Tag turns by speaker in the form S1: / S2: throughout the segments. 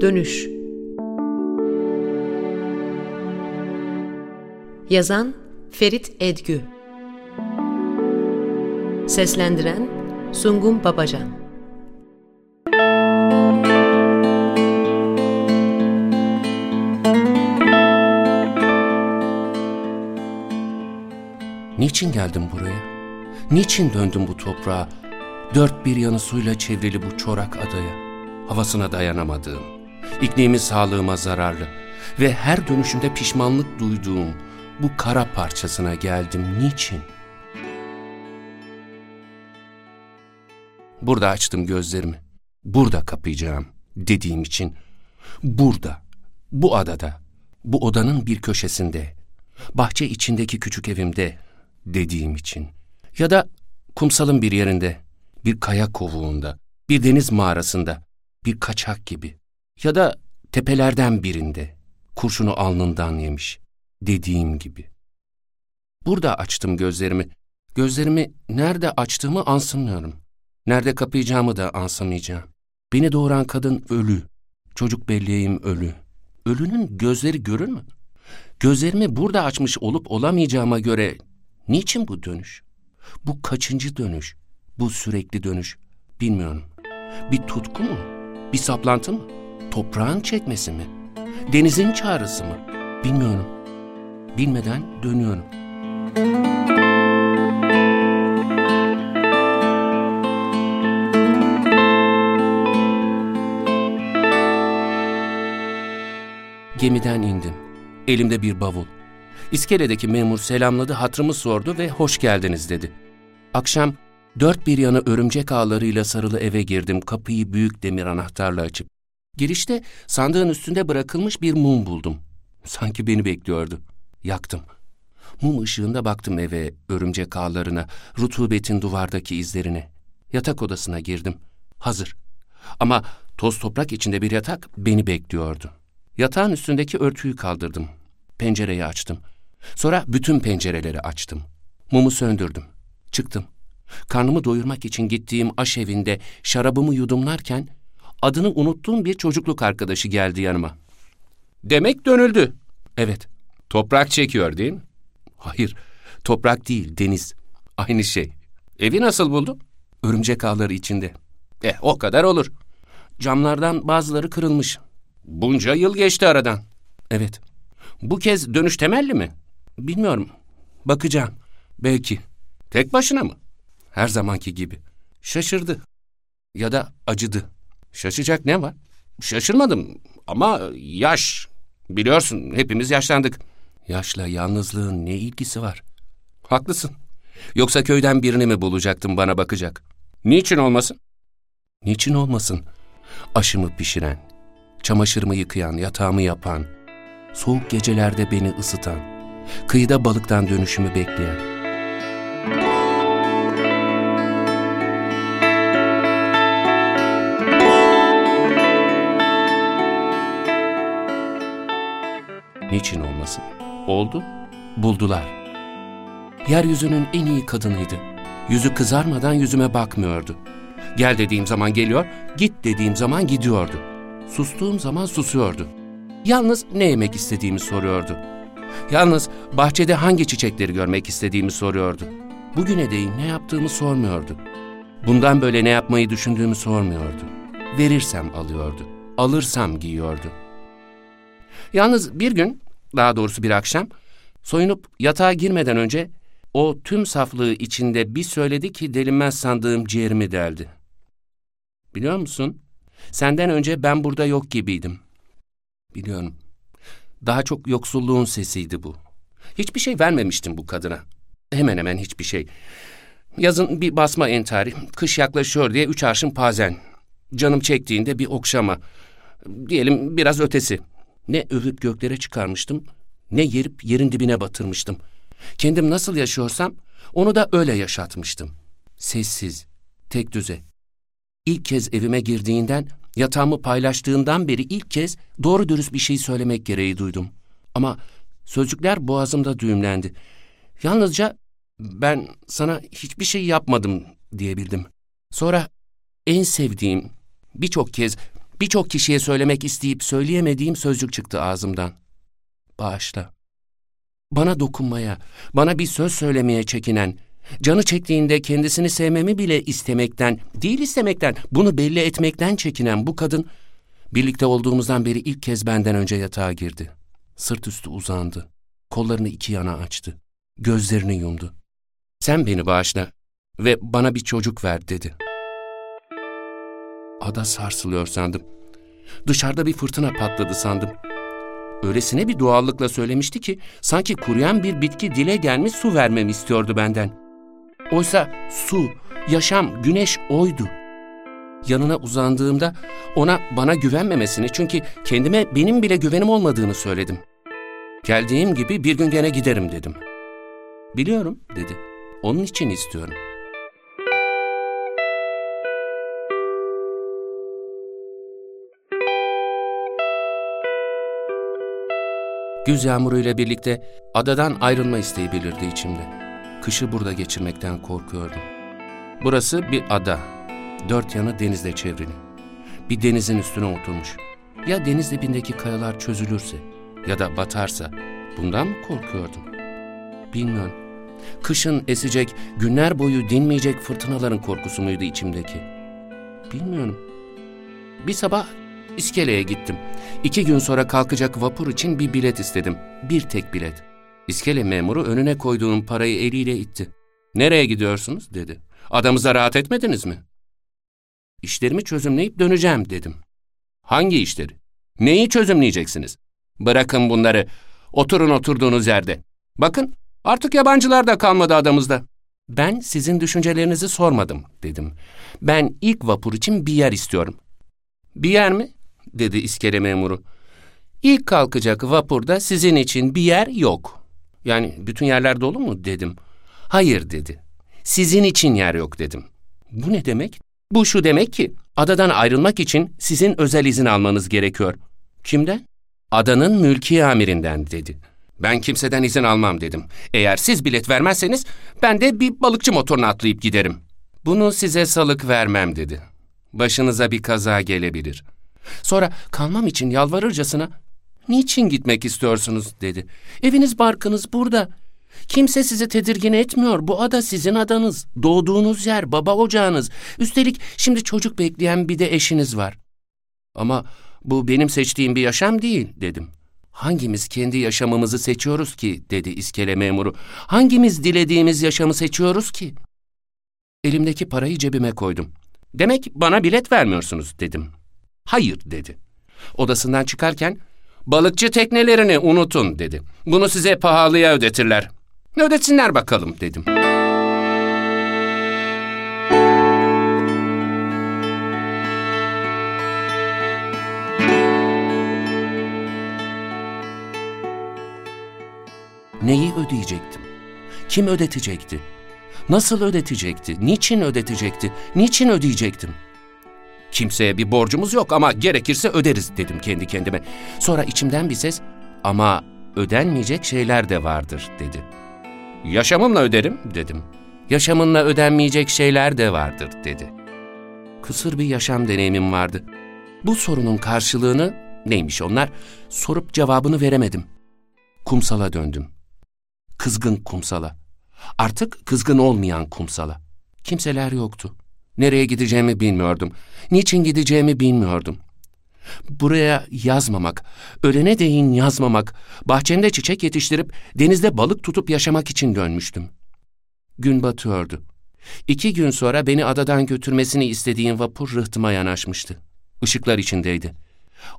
S1: Dönüş Yazan Ferit Edgü Seslendiren Sungun Babacan
S2: Niçin geldim buraya? Niçin döndüm bu toprağa? Dört bir yanı suyla çevrili bu çorak adaya. Havasına dayanamadığım, iklimi sağlığıma zararlı ve her dönüşümde pişmanlık duyduğum bu kara parçasına geldim. Niçin? Burada açtım gözlerimi. Burada kapayacağım dediğim için. Burada, bu adada, bu odanın bir köşesinde, bahçe içindeki küçük evimde dediğim için. Ya da kumsalın bir yerinde, bir kaya kovuğunda, bir deniz mağarasında, bir kaçak gibi. Ya da tepelerden birinde, kurşunu alnından yemiş, dediğim gibi. Burada açtım gözlerimi. Gözlerimi nerede açtığımı ansımıyorum. Nerede kapayacağımı da ansamayacağım. Beni doğuran kadın ölü. Çocuk belleğim ölü. Ölünün gözleri görür mü? Gözlerimi burada açmış olup olamayacağıma göre niçin bu dönüş? Bu kaçıncı dönüş? Bu sürekli dönüş? Bilmiyorum. Bir tutku mu? Bir saplantı mı? Toprağın çekmesi mi? Denizin çağrısı mı? Bilmiyorum. Bilmeden dönüyorum. Gemiden indim. Elimde bir bavul. İskeledeki memur selamladı, hatırımı sordu ve hoş geldiniz dedi. Akşam dört bir yanı örümcek ağlarıyla sarılı eve girdim, kapıyı büyük demir anahtarla açıp. Girişte sandığın üstünde bırakılmış bir mum buldum. Sanki beni bekliyordu. Yaktım. Mum ışığında baktım eve, örümcek ağlarına, rutubetin duvardaki izlerine. Yatak odasına girdim. Hazır. Ama toz toprak içinde bir yatak beni bekliyordu. Yatağın üstündeki örtüyü kaldırdım. Pencereyi açtım. Sonra bütün pencereleri açtım. Mumu söndürdüm. Çıktım. Karnımı doyurmak için gittiğim aş evinde şarabımı yudumlarken adını unuttuğum bir çocukluk arkadaşı geldi yanıma. Demek dönüldü. Evet. Toprak çekiyor değil mi? Hayır. Toprak değil, deniz. Aynı şey. Evi nasıl buldun? Örümcek ağları içinde. Eh o kadar olur. Camlardan bazıları kırılmış. Bunca yıl geçti aradan. Evet. Bu kez dönüş temelli mi? Bilmiyorum. Bakacağım. Belki. Tek başına mı? Her zamanki gibi. Şaşırdı. Ya da acıdı. Şaşacak ne var? Şaşırmadım ama yaş. Biliyorsun hepimiz yaşlandık. Yaşla yalnızlığın ne ilgisi var? Haklısın. Yoksa köyden birini mi bulacaktım bana bakacak? Niçin olmasın? Niçin olmasın? Aşımı pişiren, çamaşırımı yıkayan, yatağımı yapan, soğuk gecelerde beni ısıtan, kıyıda balıktan dönüşümü bekleyen. Niçin olmasın? Oldu, buldular. Yeryüzünün en iyi kadınıydı. Yüzü kızarmadan yüzüme bakmıyordu. Gel dediğim zaman geliyor, git dediğim zaman gidiyordu. Sustuğum zaman susuyordu. Yalnız ne yemek istediğimi soruyordu. Yalnız bahçede hangi çiçekleri görmek istediğimi soruyordu. Bugüne değin ne yaptığımı sormuyordu. Bundan böyle ne yapmayı düşündüğümü sormuyordu. Verirsem alıyordu, alırsam giyiyordu. Yalnız bir gün, daha doğrusu bir akşam, soyunup yatağa girmeden önce o tüm saflığı içinde bir söyledi ki delinmez sandığım ciğerimi deldi. Biliyor musun? Senden önce ben burada yok gibiydim. Biliyorum. Daha çok yoksulluğun sesiydi bu. Hiçbir şey vermemiştim bu kadına. Hemen hemen hiçbir şey. Yazın bir basma entari, kış yaklaşıyor diye üç arşın pazen. Canım çektiğinde bir okşama. Diyelim biraz ötesi. Ne övüp göklere çıkarmıştım, ne yerip yerin dibine batırmıştım. Kendim nasıl yaşıyorsam onu da öyle yaşatmıştım. Sessiz, tek düze. İlk kez evime girdiğinden, yatağımı paylaştığından beri ilk kez doğru dürüst bir şey söylemek gereği duydum. Ama sözcükler boğazımda düğümlendi. Yalnızca ben sana hiçbir şey yapmadım diyebildim. Sonra en sevdiğim, birçok kez Birçok kişiye söylemek isteyip söyleyemediğim sözcük çıktı ağzımdan. Bağışla. Bana dokunmaya, bana bir söz söylemeye çekinen, canı çektiğinde kendisini sevmemi bile istemekten, değil istemekten, bunu belli etmekten çekinen bu kadın, birlikte olduğumuzdan beri ilk kez benden önce yatağa girdi. Sırt üstü uzandı. Kollarını iki yana açtı. Gözlerini yumdu. Sen beni bağışla ve bana bir çocuk ver dedi. Ada sarsılıyor sandım. Dışarıda bir fırtına patladı sandım. Öylesine bir doğallıkla söylemişti ki sanki kuruyan bir bitki dile gelmiş su vermemi istiyordu benden. Oysa su, yaşam, güneş oydu. Yanına uzandığımda ona bana güvenmemesini çünkü kendime benim bile güvenim olmadığını söyledim. Geldiğim gibi bir gün gene giderim dedim. Biliyorum dedi. Onun için istiyorum. Güz yağmuruyla birlikte adadan ayrılma isteği belirdi içimde. Kışı burada geçirmekten korkuyordum. Burası bir ada. Dört yanı denizle çevrili. Bir denizin üstüne oturmuş. Ya deniz dibindeki kayalar çözülürse ya da batarsa bundan mı korkuyordum? Bilmiyorum. Kışın esecek, günler boyu dinmeyecek fırtınaların korkusu muydu içimdeki? Bilmiyorum. Bir sabah İskele'ye gittim. İki gün sonra kalkacak vapur için bir bilet istedim. Bir tek bilet. İskele memuru önüne koyduğum parayı eliyle itti. Nereye gidiyorsunuz dedi. Adamıza rahat etmediniz mi? İşlerimi çözümleyip döneceğim dedim. Hangi işleri? Neyi çözümleyeceksiniz? Bırakın bunları. Oturun oturduğunuz yerde. Bakın artık yabancılar da kalmadı adamızda. Ben sizin düşüncelerinizi sormadım dedim. Ben ilk vapur için bir yer istiyorum. Bir yer mi? Dedi iskele memuru. İlk kalkacak vapurda sizin için bir yer yok. Yani bütün yerler dolu mu dedim. Hayır dedi. Sizin için yer yok dedim. Bu ne demek? Bu şu demek ki adadan ayrılmak için sizin özel izin almanız gerekiyor. Kimden? Adanın mülki amirinden dedi. Ben kimseden izin almam dedim. Eğer siz bilet vermezseniz ben de bir balıkçı motoruna atlayıp giderim. Bunu size salık vermem dedi. Başınıza bir kaza gelebilir. Sonra kalmam için yalvarırcasına ''Niçin gitmek istiyorsunuz?'' dedi. ''Eviniz barkınız burada. Kimse sizi tedirgin etmiyor. Bu ada sizin adanız. Doğduğunuz yer, baba ocağınız. Üstelik şimdi çocuk bekleyen bir de eşiniz var.'' Ama bu benim seçtiğim bir yaşam değil dedim. Hangimiz kendi yaşamımızı seçiyoruz ki dedi iskele memuru. Hangimiz dilediğimiz yaşamı seçiyoruz ki? Elimdeki parayı cebime koydum. Demek bana bilet vermiyorsunuz dedim. Hayır dedi. Odasından çıkarken balıkçı teknelerini unutun dedi. Bunu size pahalıya ödetirler. Ödetsinler bakalım dedim. Neyi ödeyecektim? Kim ödetecekti? Nasıl ödetecekti? Niçin ödetecekti? Niçin ödeyecektim? Kimseye bir borcumuz yok ama gerekirse öderiz dedim kendi kendime. Sonra içimden bir ses ama ödenmeyecek şeyler de vardır dedi. Yaşamımla öderim dedim. Yaşamınla ödenmeyecek şeyler de vardır dedi. Kısır bir yaşam deneyimim vardı. Bu sorunun karşılığını neymiş onlar sorup cevabını veremedim. Kumsala döndüm. Kızgın kumsala. Artık kızgın olmayan kumsala. Kimseler yoktu. Nereye gideceğimi bilmiyordum. Niçin gideceğimi bilmiyordum. Buraya yazmamak, ölene değin yazmamak, bahçemde çiçek yetiştirip denizde balık tutup yaşamak için dönmüştüm. Gün batıyordu. İki gün sonra beni adadan götürmesini istediğim vapur rıhtıma yanaşmıştı. Işıklar içindeydi.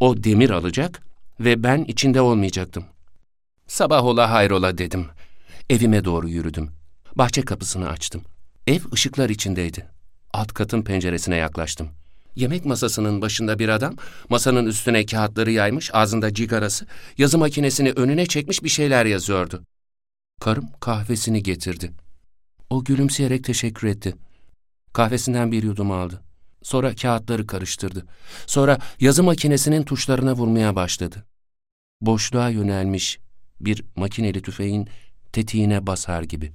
S2: O demir alacak ve ben içinde olmayacaktım. Sabah ola hayrola dedim. Evime doğru yürüdüm. Bahçe kapısını açtım. Ev ışıklar içindeydi. Alt katın penceresine yaklaştım. Yemek masasının başında bir adam, masanın üstüne kağıtları yaymış, ağzında cigarası, yazı makinesini önüne çekmiş bir şeyler yazıyordu. Karım kahvesini getirdi. O gülümseyerek teşekkür etti. Kahvesinden bir yudum aldı. Sonra kağıtları karıştırdı. Sonra yazı makinesinin tuşlarına vurmaya başladı. Boşluğa yönelmiş bir makineli tüfeğin tetiğine basar gibi.